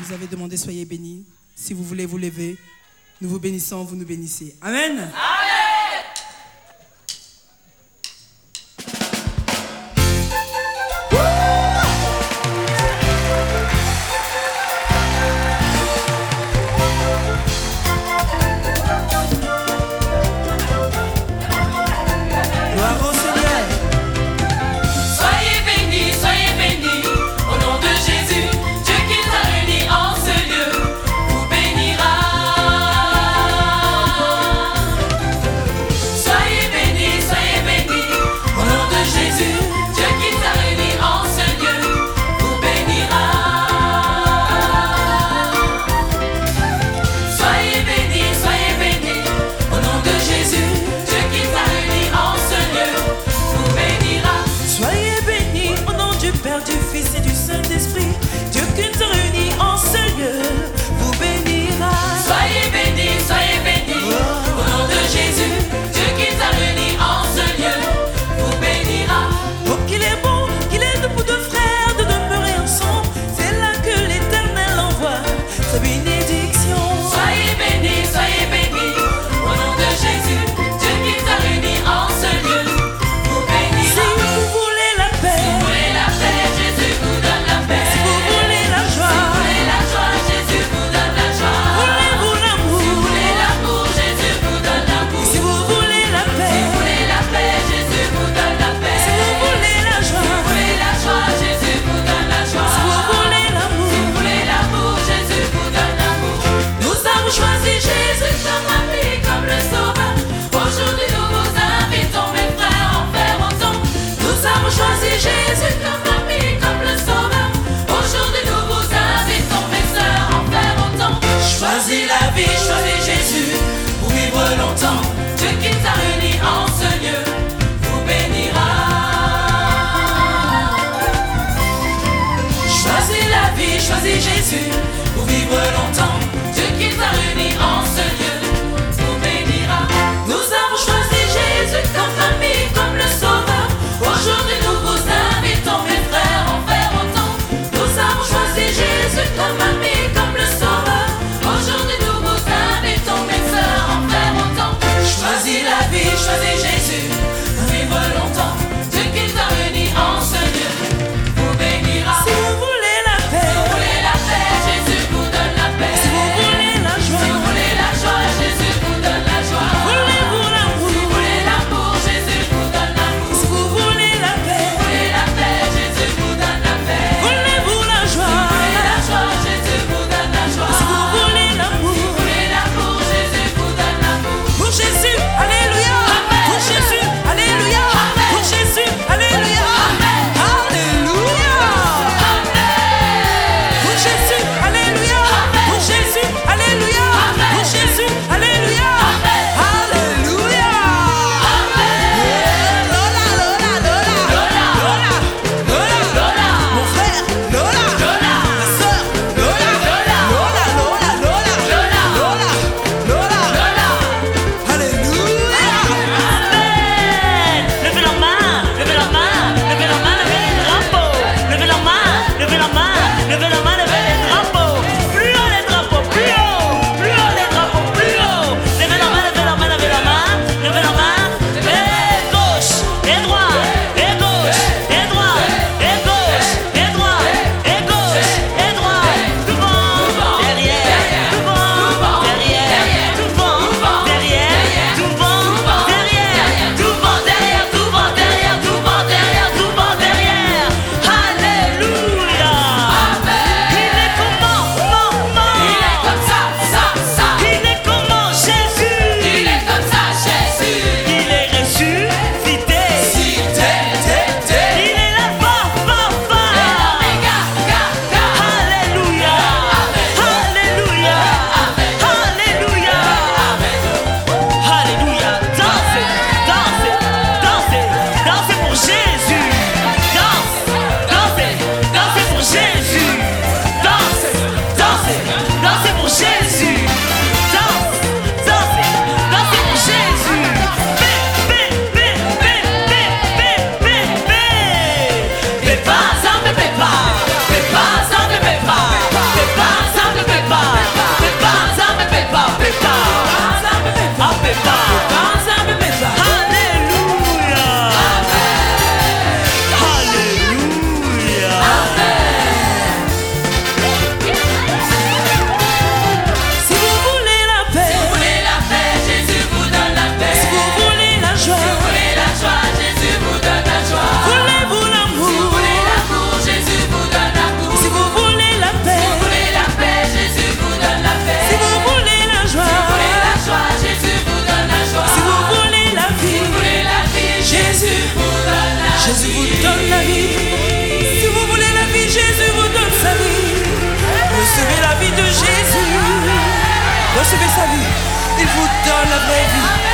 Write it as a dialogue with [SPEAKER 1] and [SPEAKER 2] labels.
[SPEAKER 1] Vous avez demandé soyez bénis. Si vous voulez vous lever, nous vous bénissons, vous nous bénissez. Amen. this?
[SPEAKER 2] sang, Dieu qui t'a réuni en ce lieu, vous bénira. Choisis la vie, choisis Jésus, pour vivre longtemps. choisi Jésus, vivre longtemps.
[SPEAKER 1] Recevez sa vie, il vous donne la vraie vie.